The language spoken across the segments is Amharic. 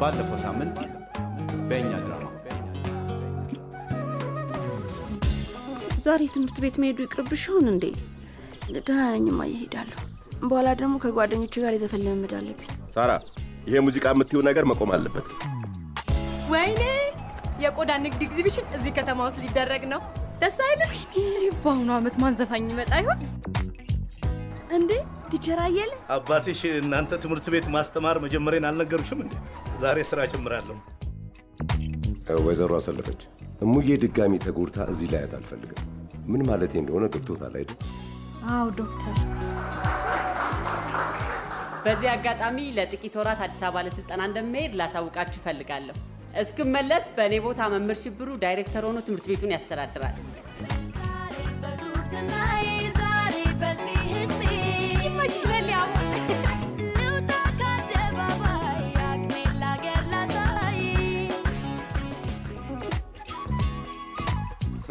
ባለፈው ሳምንት በእኛ ድራማ ዛሬ ትምህርት ቤት መሄዱ ይቅርብሽ ይሆን እንዴ? ደህና ነኝማ፣ እሄዳለሁ። በኋላ ደግሞ ከጓደኞች ጋር የዘፈን ልምምድ አለብኝ። ሳራ፣ ይሄ ሙዚቃ የምትይው ነገር መቆም አለበት። ወይኔ የቆዳ ንግድ ኤግዚቢሽን እዚህ ከተማ ውስጥ ሊደረግ ነው። ደስ አይልም? በአሁኑ ዓመት ማን ዘፋኝ ይመጣ ይሆን እንዴ? Teacher አየለ አባትሽ እናንተ ትምህርት ቤት ማስተማር መጀመሬን አልነገሩሽም እንዴ? ዛሬ ስራ ጀምራለሁ። ወይዘሮ አሰለፈች፣ እሙዬ ድጋሚ ተጎድታ እዚህ ላያት አልፈልግም። ምን ማለቴ እንደሆነ ገብቶታል አይደል? አዎ ዶክተር። በዚህ አጋጣሚ ለጥቂት ወራት አዲስ አበባ ለስልጠና እንደምሄድ ላሳውቃችሁ እፈልጋለሁ። እስክመለስ በእኔ ቦታ መምህር ሽብሩ ዳይሬክተር ሆኖ ትምህርት ቤቱን ያስተዳድራል።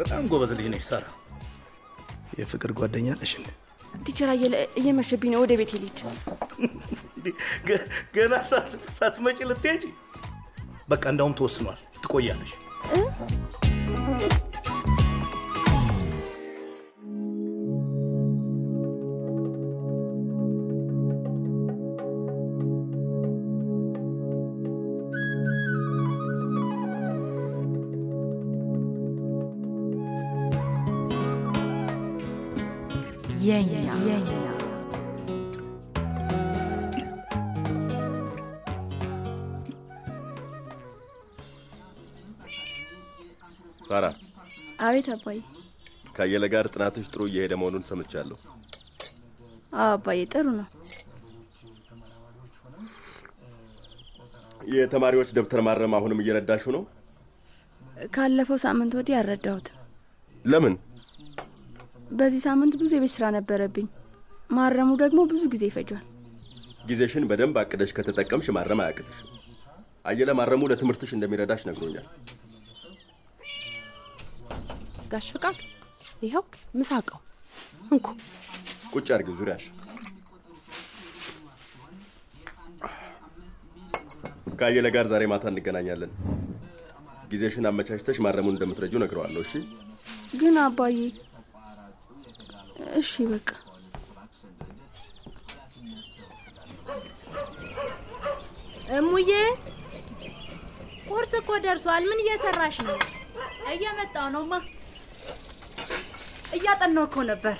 በጣም ጎበዝ ልጅ ነች ሳራ። የፍቅር ጓደኛ ነሽ እንዴ? ቲቸር አየለ እየመሸብኝ ነው፣ ወደ ቤት ልሂድ። ገና ሳት- ሳትመጪ ልትሄጂ? በቃ እንዳውም ተወስኗል፣ ትቆያለሽ። የኛ ሳራ፣ አቤት አባዬ። ከአየለ ጋር ጥናትሽ ጥሩ እየሄደ መሆኑን ሰምቻለሁ። አዎ አባዬ፣ ጥሩ ነው። የተማሪዎች ደብተር ማረም አሁንም እየረዳሹ ነው? ካለፈው ሳምንት ወዲህ አልረዳሁትም። ለምን? በዚህ ሳምንት ብዙ የቤት ስራ ነበረብኝ። ማረሙ ደግሞ ብዙ ጊዜ ይፈጇል። ጊዜሽን በደንብ አቅደሽ ከተጠቀምሽ ማረም አያቅትሽም። አየለ ማረሙ ለትምህርትሽ እንደሚረዳሽ ነግሮኛል። ጋሽ ፍቃድ ይኸው ምሳቀው እንኩ ቁጭ አድርጊው ዙሪያሽ። ከአየለ ጋር ዛሬ ማታ እንገናኛለን። ጊዜሽን አመቻችተሽ ማረሙን እንደምትረጂው ነግረዋለሁ። እሺ? ግን አባዬ፣ እሺ በቃ እሙዬ ቁርስ እኮ ደርሷል። ምን እየሰራሽ ነው? እየመጣው ነውማ። እያጠናው እኮ ነበር።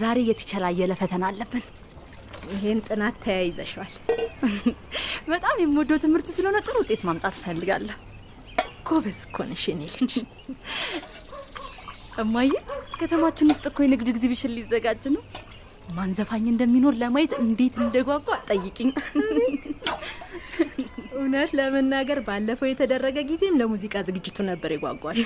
ዛሬ የቲቸር አየለ ፈተና አለብን። ይሄን ጥናት ተያይዘሻል። በጣም የምወደው ትምህርት ስለሆነ ጥሩ ውጤት ማምጣት እፈልጋለሁ። ጎበዝ እኮ ነሽ የኔ ልጅ። እማዬ፣ ከተማችን ውስጥ እኮ የንግድ ኤግዚቢሽን ሊዘጋጅ ነው። ማን ዘፋኝ እንደሚኖር ለማየት እንዴት እንደጓጓ ጠይቂኝ። እውነት ለመናገር ባለፈው የተደረገ ጊዜም ለሙዚቃ ዝግጅቱ ነበር የጓጓሁት።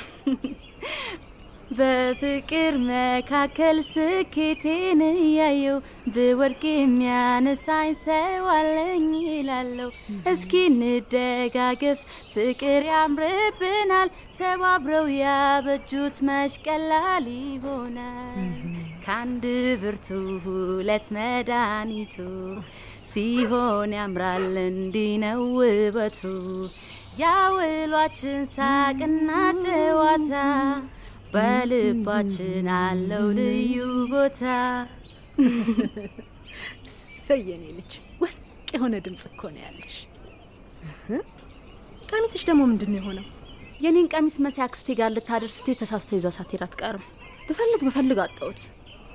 በፍቅር መካከል ስኬቴን እያየው ብወድቅ የሚያነሳኝ ሰው አለኝ ይላለው። እስኪ እንደጋገፍ ፍቅር ያምርብናል፣ ተባብረው ያበጁት መች ቀላል ይሆናል። ከአንድ ብርቱ ሁለት መድኃኒቱ ሲሆን ያምራል እንዲህ ነው ውበቱ ያውሏችን ሳቅና ጨዋታ በልባችን አለው ልዩ ቦታ። ሰየኔ ልጅ ወርቅ የሆነ ድምፅ እኮ ነው ያለሽ። ቀሚስሽ ደግሞ ምንድን ነው የሆነው? የኔን ቀሚስ መሲ አክስቴ ጋር ልታደርስ ስቴ ተሳስቶ ይዛ ሳትሄድ አትቀርም። ብፈልግ ብፈልግ አጣሁት።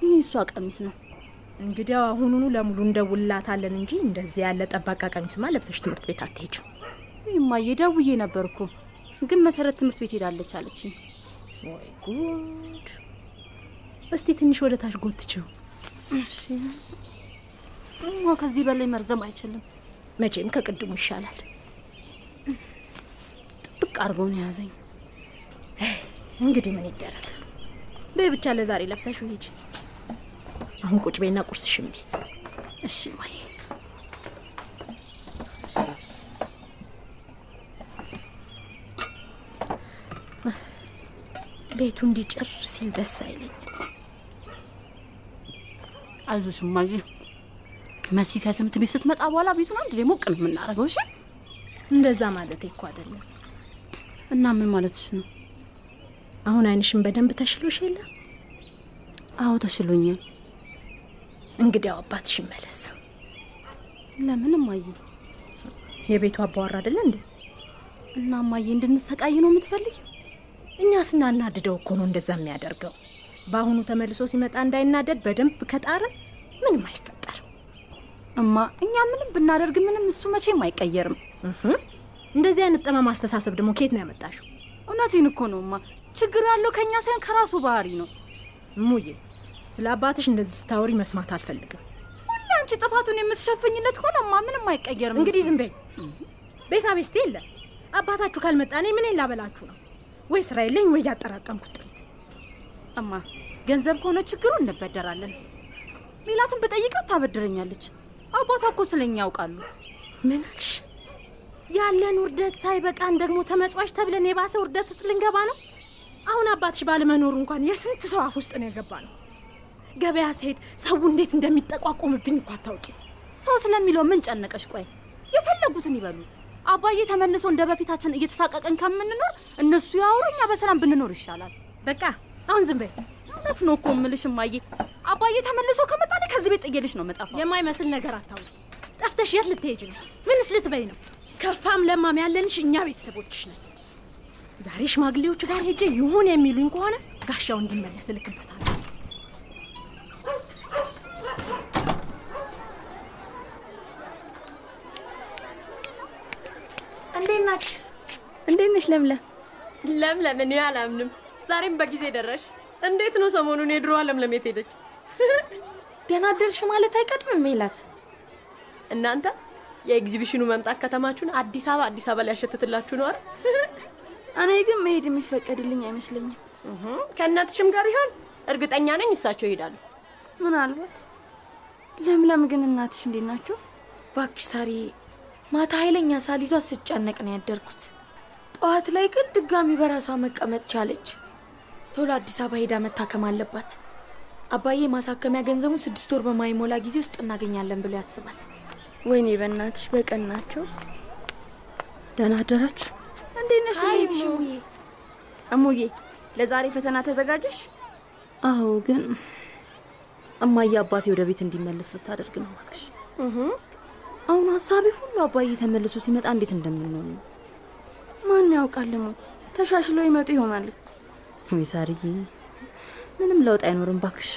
ይህ እሷ ቀሚስ ነው። እንግዲያው አሁኑኑ ለሙሉ እንደውላታለን እንጂ እንደዚህ ያለ ጠባቃ ቀሚስማ ለብሰሽ ትምህርት ቤት አትሄጅም። ይማዬ ደውዬ ነበር እኮ ግን መሰረት ትምህርት ቤት ሄዳለች አለችኝ። ወይ ጉድ! እስቲ ትንሽ ወደ ታች ጎትችው። ከዚህ በላይ መርዘም አይችልም። መቼም ከቅድሙ ይሻላል። ጥብቅ አድርገው ነው የያዘኝ። እንግዲህ ምን ይደረግ። በይ ብቻ ለዛሬ ለብሰሽው ሂጂ። አሁን ቁጭ በይና ቁርስሽን ብይ። እሺ ማዬ። ቤቱ እንዲጭር ሲል ደስ አይለኝ። አይዞሽ እማዬ። መሲ ከትምህርት ቤት ስትመጣ በኋላ ቤቱን አንድ ላይ ሞቅ ነው የምናደርገው። እሺ እንደዛ ማለት እኮ አይደለም። እና ምን ማለትሽ ነው? አሁን አይንሽን በደንብ ተሽሎሽ የለ? አዎ ተሽሎኛል። እንግዲያው አባትሽ ይመለስ። ለምን እማዬ? የቤቱ አባወራ አይደለ እንዴ? እና እማዬ እንድንሰቃይ ነው የምትፈልጊው? እኛ ስናናድደው እኮ ነው እንደዛ የሚያደርገው። በአሁኑ ተመልሶ ሲመጣ እንዳይናደድ በደንብ ከጣርን ምንም አይፈጠርም። እማ እኛ ምንም ብናደርግ ምንም እሱ መቼም አይቀየርም። እንደዚህ አይነት ጠማማ አስተሳሰብ ደግሞ ከየት ነው ያመጣሽው? እውነቴን እኮ ነው እማ። ችግሩ ያለው ከእኛ ሳይሆን ከራሱ ባህሪ ነው። እሙዬ፣ ስለ አባትሽ እንደዚህ ስታወሪ መስማት አልፈልግም። ሁሌ አንቺ ጥፋቱን የምትሸፍኝለት ከሆነ እማ ምንም አይቀየርም። እንግዲህ ዝም በይ። ቤሳ ቤስቴ የለ አባታችሁ ካልመጣ እኔ ምን ላበላችሁ ነው? ወይ ስራ የለኝ ወይ ያጠራቀምኩት ጥሪት። እማ ገንዘብ ከሆነ ችግሩ እንበደራለን። ሜላትን በጠይቃት ታበድረኛለች። አባቷ እኮ ስለኛ ያውቃሉ። ምን አልሽ? ያለን ውርደት ሳይበቃን ደግሞ ተመጽዋች ተብለን የባሰ ውርደት ውስጥ ልንገባ ነው። አሁን አባትሽ ባለመኖሩ እንኳን የስንት ሰው አፍ ውስጥ ነው የገባ ነው። ገበያ ስሄድ ሰው እንዴት እንደሚጠቋቆምብኝ እኮ አታውቂም። ሰው ስለሚለው ምን ጨነቀሽ? ቆይ የፈለጉትን ይበሉ። አባዬ ተመልሶ እንደ በፊታችን እየተሳቀቀን ከምንኖር እነሱ ያወሩ፣ እኛ በሰላም ብንኖር ይሻላል። በቃ አሁን ዝም በይ። እውነት ነው እኮ እምልሽ እማዬ። አባዬ ተመልሶ ከመጣ ከዚህ ቤት ጥዬልሽ ነው መጣፋ። የማይመስል ነገር አታውሪ። ጠፍተሽ የት ልትሄጂ ነው? ምንስ ልትበይ ነው? ከፋም ለማም ያለንሽ እኛ ቤተሰቦችሽ ነን። ዛሬ ሽማግሌዎቹ ጋር ሄጄ ይሁን የሚሉኝ ከሆነ ጋሻው እንዲመለስ እልክበታለሁ። እንዴት ናችሁ? እንዴት ነሽ ለምለም? ለምለም፣ እኔ አላምንም። ዛሬም በጊዜ ደረሽ። እንዴት ነው ሰሞኑን የድሮዋ ለምለም የት ሄደች? ደህና አደርሽ ማለት አይቀድምም ሜላት። እናንተ የኤግዚቢሽኑ መምጣት ከተማችሁን አዲስ አበባ አዲስ አበባ ሊያሸትትላችሁ ነው አይደል? እኔ ግን መሄድ የሚፈቀድልኝ አይመስለኝም። ከእናትሽም ጋር ቢሆን እርግጠኛ ነኝ እሳቸው ይሄዳሉ። ምናልባት ለምለም ግን እናትሽ እንዴት ናቸው? ባክሽ ሳሪ፣ ማታ ኃይለኛ ሳል ይዟት ስጨነቅ ነው ያደርኩት። ጠዋት ላይ ግን ድጋሚ በራሷ መቀመጥ ቻለች። ቶሎ አዲስ አበባ ሄዳ መታከም አለባት። አባዬ ማሳከሚያ ገንዘቡን ስድስት ወር በማይሞላ ጊዜ ውስጥ እናገኛለን ብሎ ያስባል። ወይኔ በእናትሽ በቀን ናቸው። ደህና አደራችሁ። እንዴት ነሽ? እሙዬ ለዛሬ ፈተና ተዘጋጀሽ? አዎ፣ ግን እማዬ አባቴ ወደ ቤት እንዲመለስ ልታደርግ ነው። እባክሽ አሁን ሀሳቤ ሁሉ አባዬ ተመልሶ ሲመጣ እንዴት እንደምንሆን ነው። ማን ያውቃል? እሙ ተሻሽሎ ይመጡ ይሆናል። ወይ ሳርዬ፣ ምንም ለውጥ አይኖርም ባክሽ።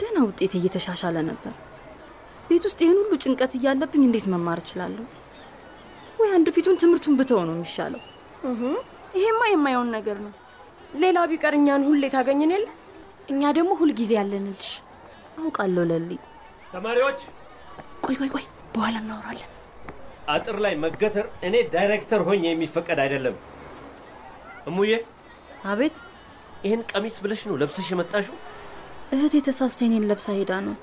ደህና ውጤት እየተሻሻለ ነበር። ቤት ውስጥ ይህን ሁሉ ጭንቀት እያለብኝ እንዴት መማር እችላለሁ? ወይ አንድ ፊቱን ትምህርቱን ብተው ነው የሚሻለው። ይሄማ የማየውን ነገር ነው። ሌላው ቢቀር እኛን ሁሌ ታገኝን የለ እኛ ደግሞ ሁልጊዜ ያለንልሽ። አውቃለሁ ለሊ። ተማሪዎች ቆይ ቆይ ቆይ፣ በኋላ እናወራለን። አጥር ላይ መገተር እኔ ዳይሬክተር ሆኜ የሚፈቀድ አይደለም። እሙዬ አቤት። ይህን ቀሚስ ብለሽ ነው ለብሰሽ የመጣሽው? እህቴ ተሳስታ እኔን ለብሳ ሄዳ ነው።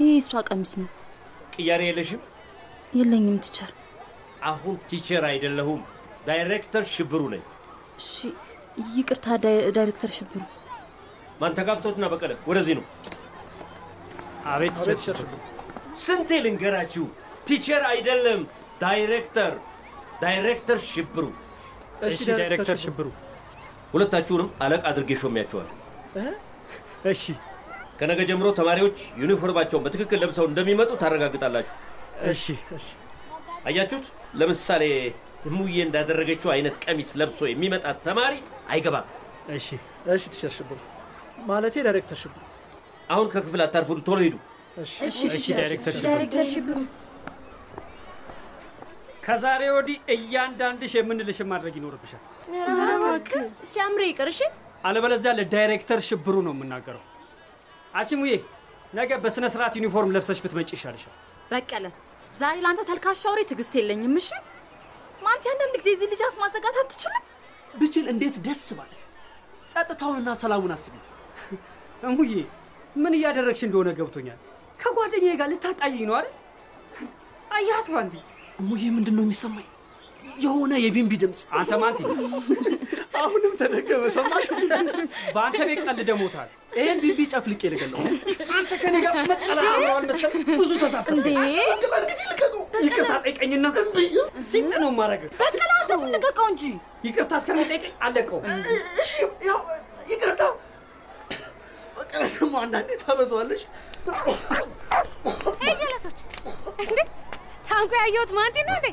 ይሄ የእሷ ቀሚስ ነው። ቅያሬ የለሽም? የለኝም ትቻል። አሁን teacher አይደለሁም፣ ዳይሬክተር ሽብሩ ነኝ። እሺ ይቅርታ ዳይ- ዳይሬክተር ሽብሩ። ማን ተጋፍቶትና በቀለ ወደዚህ ነው። አቤት teacher ሽብሩ። ስንቴ ልንገራችሁ፣ teacher አይደለም ዳይሬክተር፣ ዳይሬክተር ሽብሩ። እሺ ዳይሬክተር ሽብሩ። ሁለታችሁንም አለቃ አድርጌ ሾሜያችኋለሁ። እሺ ከነገ ጀምሮ ተማሪዎች ዩኒፎርማቸውን በትክክል ለብሰው እንደሚመጡ ታረጋግጣላችሁ። እሺ እሺ። አያችሁት? ለምሳሌ እሙዬ እንዳደረገችው አይነት ቀሚስ ለብሶ የሚመጣ ተማሪ አይገባም። እሺ እሺ teacher ሽብሩ ማለቴ ዳይሬክተር ሽብሩ። አሁን ከክፍል አታርፉዱ፣ ቶሎ ሂዱ። እሺ እሺ ዳይሬክተር ሽብሩ ከዛሬ ወዲህ እያንዳንድሽ የምንልሽን ማድረግ ይኖርብሻል። ሲያምር ይቅር እሺ። አለበለዚያ ለዳይሬክተር ሽብሩ ነው የምናገረው። አሽሙዬ ነገ በስነ ስርዓት ዩኒፎርም ለብሰሽ ብትመጪ ይሻልሻል። በቀለ ዛሬ ለአንተ ተልካሻ ወሬ ትዕግስት የለኝም። እሺ ማንቲ፣ አንዳንድ ጊዜ የዚህን ልጅ አፍ ማዘጋት አትችልም? ብችል እንዴት ደስ ባለኝ። ጸጥታውንና ሰላሙን አስቢ። እሙዬ ምን እያደረግሽ እንደሆነ ገብቶኛል። ከጓደኛዬ ጋር ልታጣዪኝ ነው አይደል? አያት ባንቲ። እሙዬ ምንድን ነው የሚሰማኝ? የሆነ የቢንቢ ድምፅ። አንተ ማንቲ፣ አሁንም ተደገመ። ሰማሽ? በአንተ ቤት ቀልደህ ሞተሃል። ይህን ቢንቢ ጨፍልቄ ልገለው። አንተ ከኔ ጋር መጣላት አምሮሃል መሰል ብዙ ተሳፍተ እንዴ! እንግዲህ ልቀቁ። ይቅርታ ጠይቀኝና ሲጥ ነው በቀለ አንተ ልቀቀው እንጂ ይቅርታ እስከሚጠይቀኝ አለቀውም። እሺ ያው ይቅርታ። በቀለ ደግሞ አንዳንዴ ታበዛዋለሽ። ሄይ ጀለሶች፣ እንዴ ታንኩ ያየሁት ማንቲ ነው እንዴ?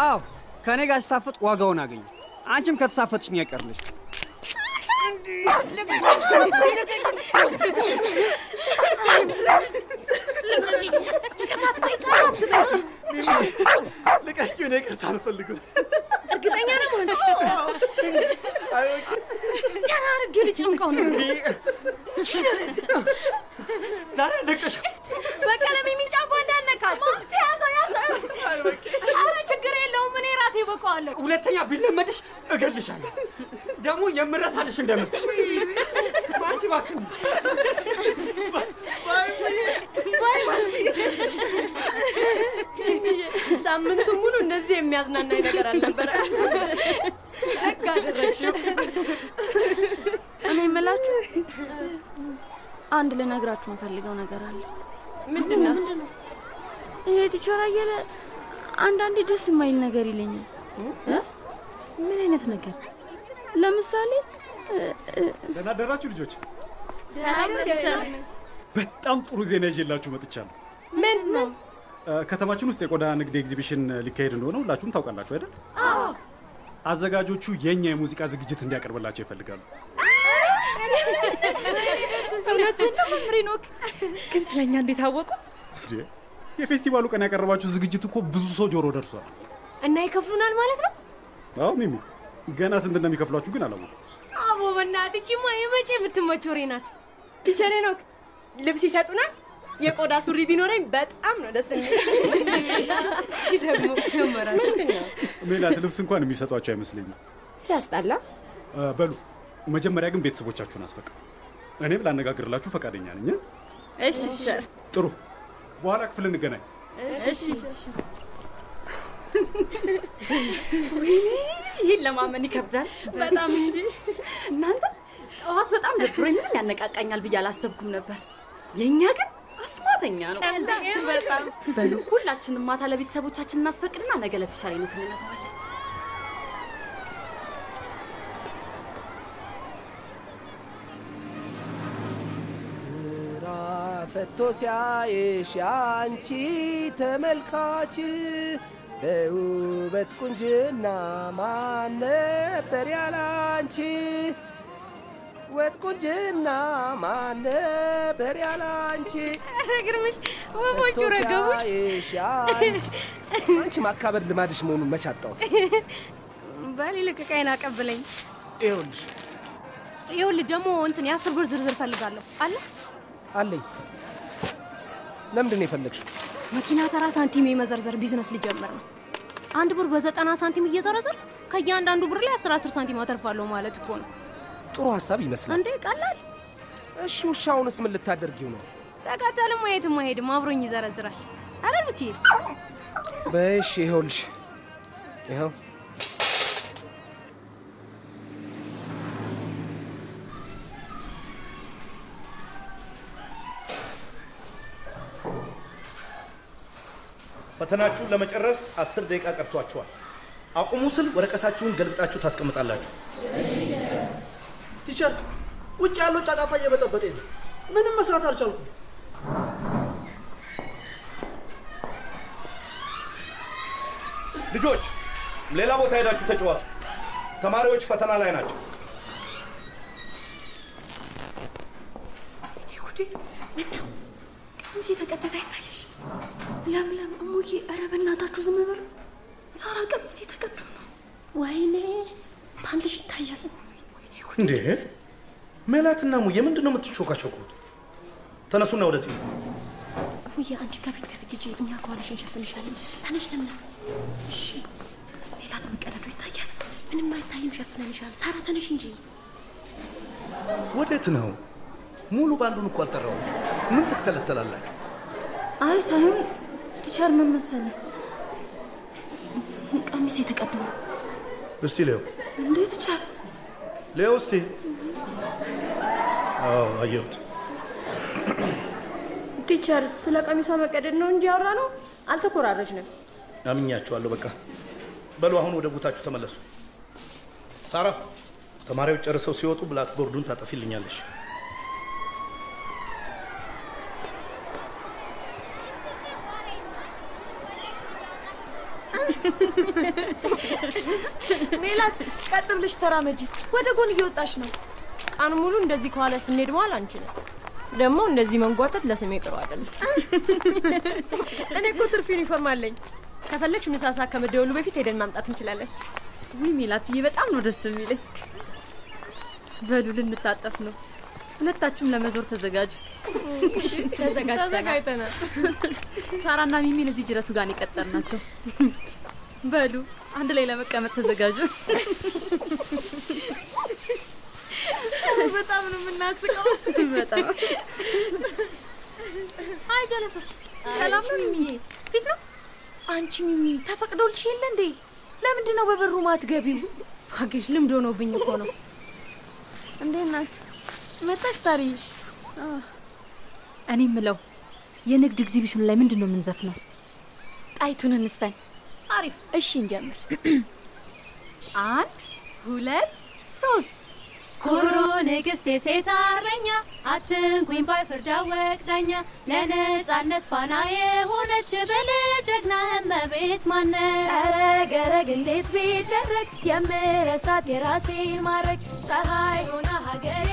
አዎ ከእኔ ጋር ሲሳፈጥ ዋጋውን አገኘ። አንቺም ከተሳፈጥሽኝ አይቀርልሽ። ልቀቂው፣ እኔ ይቅርታ አልፈልግም። እርግጠኛ ነው አንቺ? ደህና አድርጌ ልጨምቀው ነው። ዛሬ በቀለ ሚሚን ጫፏ እንዳነካት ያዘው ያዘው። ኧረ ችግር የለውም እኔ ራሴ በቀዋለሁ። ሁለተኛ ቢለመድሽ እገልሻለሁ። ደግሞ የምረሳልሽ እንዳይመስልሽ። አንቺ እባክህ ሳምንቱን ሙሉ እንደዚህ የሚያዝናናኝ ነገር አልነበረ። ደግ አደረግሽው። እኔ የምላችሁ አንድ ልነግራችሁ እንፈልገው ነገር አለ። ምንድን ነው? ይሄ ቲቸር አየለ አንዳንዴ ደስ የማይል ነገር ይለኛል። እ? ምን አይነት ነገር? ለምሳሌ ደህና አደራችሁ ልጆች። በጣም ጥሩ ዜና ይዤላችሁ መጥቻለሁ። ምን ነው? ከተማችን ውስጥ የቆዳ ንግድ ኤግዚቢሽን ሊካሄድ እንደሆነ ሁላችሁም ታውቃላችሁ አይደል? አዘጋጆቹ የእኛ የሙዚቃ ዝግጅት እንዲያቀርብላቸው ይፈልጋሉ። ነው ሄኖክ። ግን ስለኛ እንዴት አወቁ? የፌስቲቫሉ ቀን ያቀረባችሁ ዝግጅት እኮ ብዙ ሰው ጆሮ ደርሷል። እና ይከፍሉናል ማለት ነው? አዎ ሚሚ፣ ገና ስንት እንደሚከፍሏችሁ ግን አላወኩም። አቦ በእናትህ ይቺማ የመቼ የምትመች ወሬ ናት። teacher ሄኖክ ልብስ ይሰጡናል። የቆዳ ሱሪ ቢኖረኝ በጣም ነው ደስ የሚል። እሺ ደግሞ ጀመረ። ሜላት ልብስ እንኳን የሚሰጧቸው አይመስለኝም። ሲያስጠላ። በሉ መጀመሪያ ግን ቤተሰቦቻችሁን አስፈቅዱ። እኔም ላነጋግርላችሁ ፈቃደኛ ነኝ። እሺ teacher። ጥሩ፣ በኋላ ክፍል እንገናኝ። እሺ። ወይኔ ይህን ለማመን ይከብዳል በጣም እንጂ። እናንተ ጠዋት በጣም ደብሮኝ ምንም ያነቃቃኛል ብዬ አላሰብኩም ነበር። የእኛ ግን አስማተኛ ነው በጣም። በሉ ሁላችንም ማታ ለቤተሰቦቻችን እናስፈቅድና ነገ ለተሻለ ነው ክንነተዋለን። ስራ ፈቶ ሲያይሽ አንቺ ተመልካች በውበት ቁንጅና ማን ነበር ያላንቺ? ወጥ ቁንጅና ማን ነበር ያላንቺ? ኧረ ግርምሽ ወፎቹ ረገቡሽ። አንቺ ማካበድ ልማድሽ መሆኑን መች አጣሁት። ይልቅ ዕቃዬን አቀብለኝ። ይኸውልሽ ይኸውልህ ደግሞ እንትን የአስር ብር ዝርዝር ፈልጋለሁ አለ አለኝ። ለምንድን ነው የፈለግሽው? መኪና ተራ ሳንቲም የመዘርዘር ቢዝነስ ሊጀምር ነው። አንድ ብር በዘጠና ሳንቲም እየዘረዘር ከእያንዳንዱ ብር ላይ አስር አስር ሳንቲም አተርፋለሁ ማለት እኮ ነው። ጥሩ ሀሳብ ይመስላል። እንዴ ቀላል። እሺ ውሻውንስ ምን ልታደርጊው ነው? ተከተልም የትም አይሄድም፣ አብሮኝ ይዘረዝራል። አረ ብቻ በይሽ ይኸውልሽ፣ ይኸው ፈተናችሁን ለመጨረስ አስር ደቂቃ ቀርቷችኋል። አቁሙ ስል ወረቀታችሁን ገልብጣችሁ ታስቀምጣላችሁ። ቲቸር፣ ውጭ ያለው ጫጫታ እየበጠበጠኝ ነው። ምንም መስራት አልቻልኩም። ልጆች ሌላ ቦታ ሄዳችሁ ተጫዋቱ። ተማሪዎች ፈተና ላይ ናቸው። ይሁዲ ምነው ቀሚስ የተቀደደ አይታየሽ? ለምለም እሙዬ፣ ኧረ በእናታችሁ ዝም በሉ። ሳራ ቀሚስ የተቀዱ ነው። ወይኔ ፓንትሽ ይታያል። እንዴ ሜላትና ሙዬ ምንድን ነው የምትሾካቸኩት? ተነሱና ወደዚህ ሙዬ አንቺ ከፊት ከፊት ሂጂ፣ እኛ ከኋላሽ እንሸፍንሻለን። ተነሽ ለምለም። እሺ ሜላት መቀደዱ ይታያል። ምንም አይታይም፣ ሸፍነንሻል። ሳራ ተነሽ እንጂ። ወዴት ነው? ሙሉ ባንዱን እኮ አልጠራውም። ምን ትከተለተላላችሁ? አይ ሳይሆን teacher ምን መሰለ ቀሚሷ ተቀዶ ነው። እስቲ ሌው እንዴ teacher ሌው እስቲ። አዎ አየሁት። teacher ስለ ቀሚሷ መቀደድ ነው እንጂ ያወራነው፣ አልተኮራረጅንም። አምኛችኋለሁ። በቃ በሉ አሁን ወደ ቦታችሁ ተመለሱ። ሳራ፣ ተማሪዎች ጨርሰው ሲወጡ blackboard ኡን ታጠፊልኛለሽ። ሜላት ቀጥ ብለሽ ተራመጂ። ወደ ጎን እየወጣሽ ነው። ቀን ሙሉ እንደዚህ ከኋላ ስንሄድ መዋል አንችልም። ደግሞ እንደዚህ መንጓተት ለስሜ ጥሩ አይደለም። እኔ እኮ ትርፍ ዩኒፎርም አለኝ። ከፈለግሽ ምሳ ሰዓት ከመደወሉ በፊት ሄደን ማምጣት እንችላለን። ውይ ሜላትዬ፣ በጣም ነው ደስ የሚለኝ። በሉ ልንታጠፍ ነው። ሁለታችሁም ለመዞር ተዘጋጁ። ተዘጋጅተናል። ሳራና ሚሚን እዚህ ጅረቱ ጋር የቀጠር ናቸው። በሉ አንድ ላይ ለመቀመጥ ተዘጋጁ። በጣም ነው የምናስቀው። በጣም አይ ጀለሶች፣ ሰላም ነው ሚሚዬ? ፊት ነው አንቺ ሚሚ፣ ተፈቅዶልሽ የለ እንዴ? ለምንድን ነው በበሩ ማትገቢው? እባክሽ ልምድ ሆኖብኝ እኮ ነው። እንዴት ናችሁ? መጣሽ ታሪ? እኔ ምለው የንግድ ኤግዚቢሽኑ ላይ ምንድን ነው የምንዘፍነው? ጣይቱን እንዝፈን። አሪፍ። እሺ እንጀምር። አንድ ሁለት ሶስት ኩሩ ንግስት የሴት አርበኛ አትንኩኝ ባይ ፍርድ አወቅ ዳኛ ለነጻነት ፋና የሆነች ብልህ ጀግና እመቤት ማነች? ኧረ ገረግ እንዴት ቢደረግ የምረሳት የራሴን ማድረግ ፀሐይ ሆና ሀገር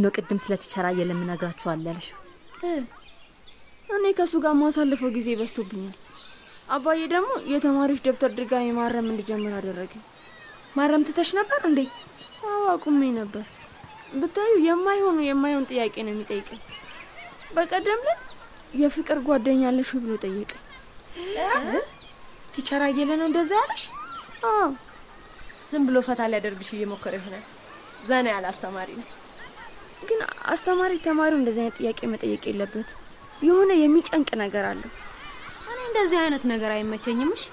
ምንድን ነው ቅድም ስለ teacher አየለ እነግራችኋለሁ ያልሽው? እኔ ከእሱ ጋር ማሳልፈው ጊዜ በዝቶብኛል። አባዬ ደግሞ የተማሪዎች ደብተር ድጋሚ ማረም እንድጀምር አደረገ። ማረም ትተሽ ነበር እንዴ? አዎ አቁሜ ነበር። ብታዪ የማይሆኑ የማይሆን ጥያቄ ነው የሚጠይቀኝ። በቀደም ዕለት የፍቅር ጓደኛ አለሽ ብሎ ጠየቀ። teacher አየለ ነው እንደዛ ያለሽ? አዎ ዝም ብሎ ፈታ ሊያደርግሽ እየሞከረ ይሆናል። ዘና ያለ አስተማሪ ነው። ግን አስተማሪ ተማሪው እንደዚህ አይነት ጥያቄ መጠየቅ የለበት። የሆነ የሚጨንቅ ነገር አለው። እኔ እንደዚህ አይነት ነገር አይመቸኝም። እሺ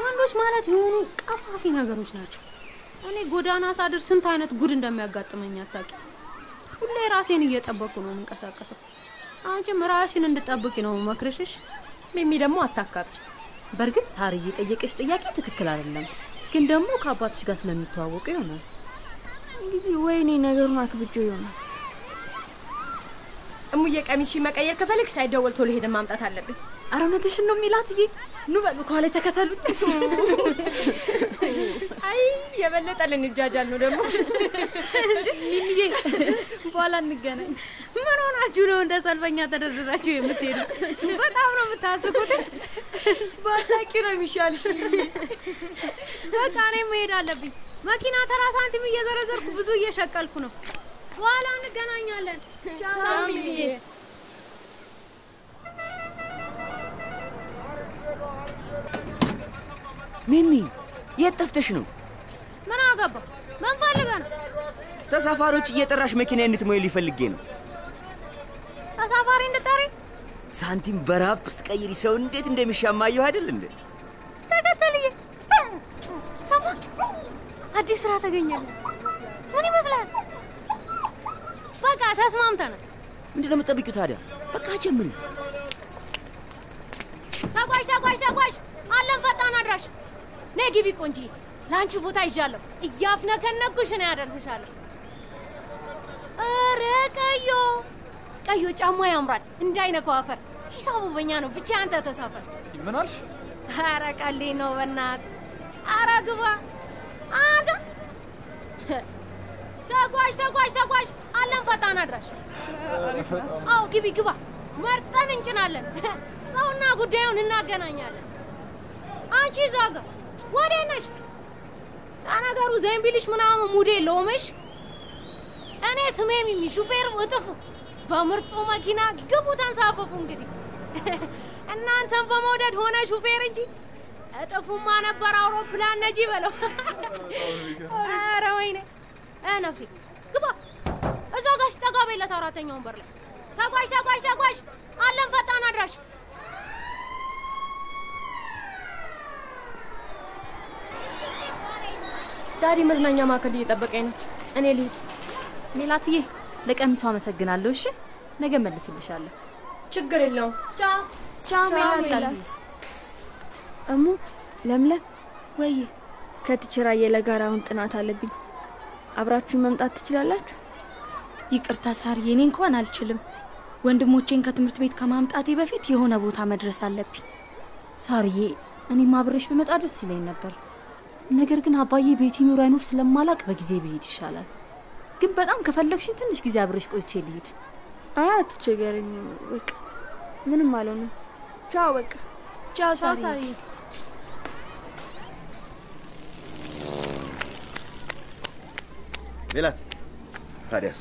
ወንዶች ማለት የሆኑ ቀፋፊ ነገሮች ናቸው። እኔ ጎዳና ሳድር ስንት አይነት ጉድ እንደሚያጋጥመኝ አታውቂ። ሁሌ ራሴን እየጠበቅኩ ነው የምንቀሳቀሰው። አንቺም ራሽን እንድጠብቂ ነው መክረሽሽ። ሚሚ ደግሞ አታካብች። በእርግጥ ሳርዬ የጠየቀሽ ጥያቄ ትክክል አይደለም፣ ግን ደግሞ ከአባትሽ ጋር ስለሚተዋወቁ ይሆናል። እንግዲህ ወይኔ ነገሩን አክብጆ ይሆናል። እሙዬ ቀሚስሽን መቀየር ከፈለግሽ ሳይደወል ቶሎ ሄደን ማምጣት አለብን። ኧረ እውነትሽን ነው የሚላትዬ። ኑ በሉ ከኋላ ተከተሉኝ። አይ የበለጠ ልንጃጃል ነው ደግሞ። ሚሚዬ በኋላ እንገናኝ። ምን ሆናችሁ ነው እንደ ሰልፈኛ ተደርድራችሁ የምትሄዱ? በጣም ነው የምታስቁትሽ። ባታቂ ነው የሚሻልሽ። በቃ እኔ መሄድ አለብኝ። መኪና ተራ ሳንቲም እየዘረዘርኩ ብዙ እየሸቀልኩ ነው። በኋላ እንገናኛለን። ቻው ሚሚ የት ጠፍተሽ ነው? ምን አገባ? ምን ፈልገህ ነው? ተሳፋሪዎች እየጠራሽ መኪና እንድትሞይ ሊፈልጌ ነው። ተሳፋሪ እንድጠሪ ሳንቲም በረሀብ ስትቀይሪ ሰው እንዴት እንደሚሻማ አየሁ አይደል እንዴ? ተከተልዬ። ሰማ፣ አዲስ ስራ ተገኘልኝ። ምን ይመስላል? በቃ ተስማምተናል። ምንድን ነው የምትጠብቂው ታዲያ? በቃ ጀምሪ። ተጓዥ ተጓዥ ተጓዥ፣ አለም ፈጣን አድራሽ። ነይ ግቢ ቆንጂ፣ ለአንቺ ቦታ ይዣለሁ። እያፍነከነኩሽ ነው ያደርስሻለሁ። ኧረ ቀዮ ቀዮ ጫማ ያምራል፣ እንዳይነካው አፈር። ሂሳቡ በኛ ነው፣ ብቻ አንተ ተሳፈር። ምን አልሽ? ኧረ ቀሌ ነው በናት። ኧረ ግባ አንተ። ተጓዥ ተጓዥ ተጓዥ፣ አለም ፈጣን አድራሽ። አዎ ግቢ ግባ፣ መርጠን እንጭናለን። ሰውና ጉዳዩን እናገናኛለን። አንቺ እዛ ጋ ወዴት ነሽ? ለነገሩ ዘንቢልሽ ምናምን ሙድ የለውምሽ። እኔ ስሜ ሚሚ፣ ሹፌር እጥፉ። በምርጡ መኪና ግቡ፣ ተንሳፈፉ። እንግዲህ እናንተን በመውደድ ሆነ ሹፌር እንጂ እጥፉማ ነበር አውሮፕላን ነጂ በለው። ኧረ ወይኔ ነፍሴ ግባ። እዛ ጋር ሲጠጋ በለት አራተኛ ወንበር ላይ ተጓዥ ተጓዥ ተጓዥ፣ አለም ፈጣን አድራሽ ዳዲ መዝናኛ ማዕከል እየጠበቀኝ ነው። እኔ ልሂድ። ሜላትዬ ለቀሚሱ አመሰግናለሁ። እሺ ነገ መልስልሻለሁ። ችግር የለውም። ቻው ቻው ሜላት። እሙ ለምለም፣ ወይ ከትችራ የለጋር አሁን ጥናት አለብኝ። አብራችሁን መምጣት ትችላላችሁ? ይቅርታ ሳርዬ፣ እኔ እንኳን አልችልም። ወንድሞቼን ከትምህርት ቤት ከማምጣቴ በፊት የሆነ ቦታ መድረስ አለብኝ። ሳርዬ፣ እኔም አብሬሽ ብመጣ ደስ ይለኝ ነበር። ነገር ግን አባዬ ቤት ይኑር አይኑር ስለማላቅ በጊዜ ብሄድ ይሻላል። ግን በጣም ከፈለግሽኝ ትንሽ ጊዜ አብሬሽ ቆይቼ ልሂድ። አትቸገረኝ። በቃ ምንም አልሆንም። ቻው። በቃ ቻው ሳርዬ። ሜላት፣ ታዲያስ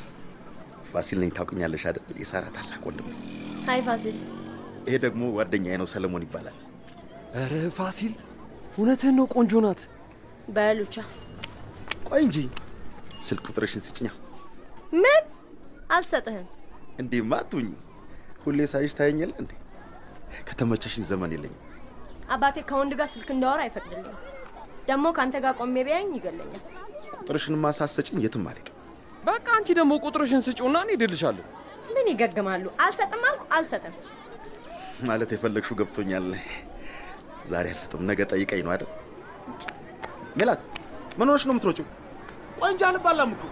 ፋሲል ነኝ ታውቅኛለሽ አይደል? የሳራ ታላቅ ወንድም ነው። ሀይ ፋሲል። ይሄ ደግሞ ጓደኛዬ ነው፣ ሰለሞን ይባላል። ኧረ ፋሲል እውነትህን ነው፣ ቆንጆ ናት። በሉቻ ቆይ እንጂ ስልክ ቁጥርሽን ስጭኛ። ምን አልሰጥህም። እንዲህማ አትሁኝ። ሁሌ ሳይሽ ታየኛለ እንዴ? ከተመቸሽኝ ዘመን የለኝም። አባቴ ከወንድ ጋር ስልክ እንዳወራ አይፈቅድልኝም። ደግሞ ከአንተ ጋር ቆሜ ቢያኝ ይገለኛል። ቁጥርሽንማ ሳትሰጭኝ የትም አልሄድም። በቃ አንቺ ደግሞ ቁጥርሽን ስጪውና እኔ እድልሻለሁ። ምን ይገግማሉ? አልሰጥም አልኩ አልሰጥም። ማለት የፈለግሽው ገብቶኛል። ዛሬ አልሰጥም፣ ነገ ጠይቀኝ ነው አይደል? ሜላት ምን ሆነሽ ነው የምትሮጪው? እንጂ አልባላም እኮ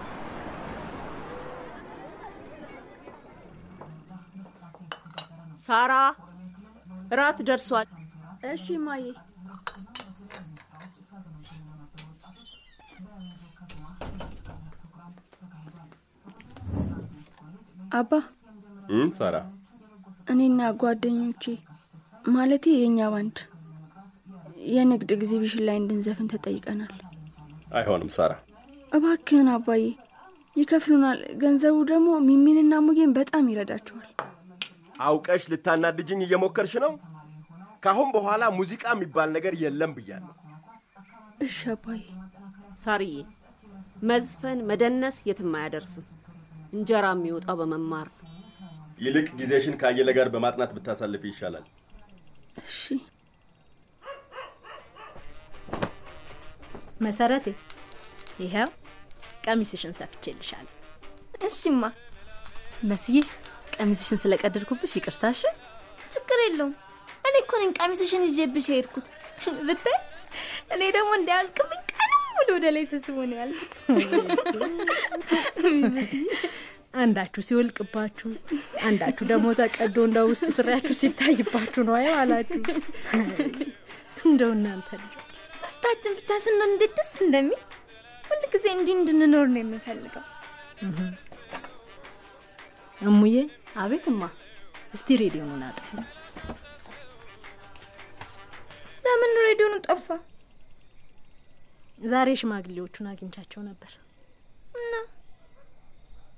ሳራ፣ እራት ደርሷል። እሺ ማዬ። አባ ሳራ እኔና ጓደኞቼ ማለቴ የእኛ ባንድ የንግድ ኤግዚቢሽን ላይ እንድንዘፍን ተጠይቀናል። አይሆንም ሳራ። እባክህን አባዬ፣ ይከፍሉናል። ገንዘቡ ደግሞ ሚሚንና ሙጌን በጣም ይረዳቸዋል። አውቀሽ ልታናድጅኝ እየሞከርሽ ነው። ከአሁን በኋላ ሙዚቃ የሚባል ነገር የለም ብያለሁ። እሺ አባዬ። ሳርዬ፣ መዝፈን መደነስ የትም አያደርስም። እንጀራ የሚወጣው በመማር ነው። ይልቅ ጊዜሽን ከአየለ ጋር በማጥናት ብታሳልፍ ይሻላል። እሺ መሰረቴ፣ ይኸው ቀሚስሽን ሰፍቼልሻለሁ። እሺማ መስዬ፣ ቀሚስሽን ስለቀደድኩብሽ ይቅርታሽ። ችግር የለውም። እኔ እኮ ነኝ ቀሚስሽን ይዤብሽ የሄድኩት። ብታይ፣ እኔ ደግሞ እንዳያልቅብኝ ሙሉ ወደ ላይ ስስቡ ነው ያልኩት። አንዳችሁ ሲወልቅባችሁ፣ አንዳችሁ ደግሞ ተቀዶ እንደ ውስጥ ስሪያችሁ ሲታይባችሁ ነው አይ አላችሁ። እንደው እናንተ ልጆች ሶስታችን ብቻ ስንሆን እንዴት ደስ እንደሚል ሁል ጊዜ እንዲህ እንድንኖር ነው የምንፈልገው። እሙዬ፣ አቤት እማ። እስቲ ሬዲዮኑን አጥፊ። ለምን ሬዲዮኑ ጠፋ? ዛሬ ሽማግሌዎቹን አግኝቻቸው ነበር እና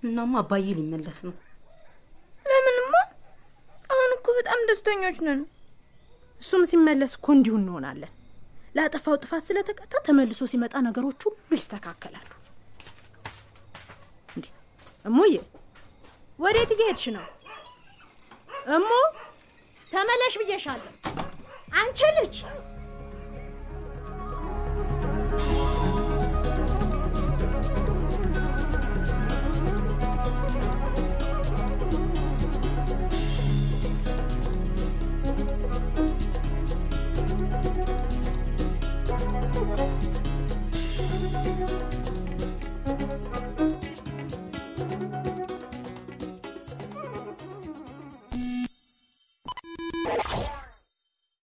እናማ አባዬ ሊመለስ ነው። ለምንማ? አሁን እኮ በጣም ደስተኞች ነን። እሱም ሲመለስ እኮ እንዲሁ እንሆናለን። ላጠፋው ጥፋት ስለተቀጣ ተመልሶ ሲመጣ ነገሮች ሁሉ ይስተካከላሉ። እንዴ እሙዬ፣ ወዴት እየሄድሽ ነው? እሙ ተመለሽ ብዬሻለሁ። አንቺ ልጅ you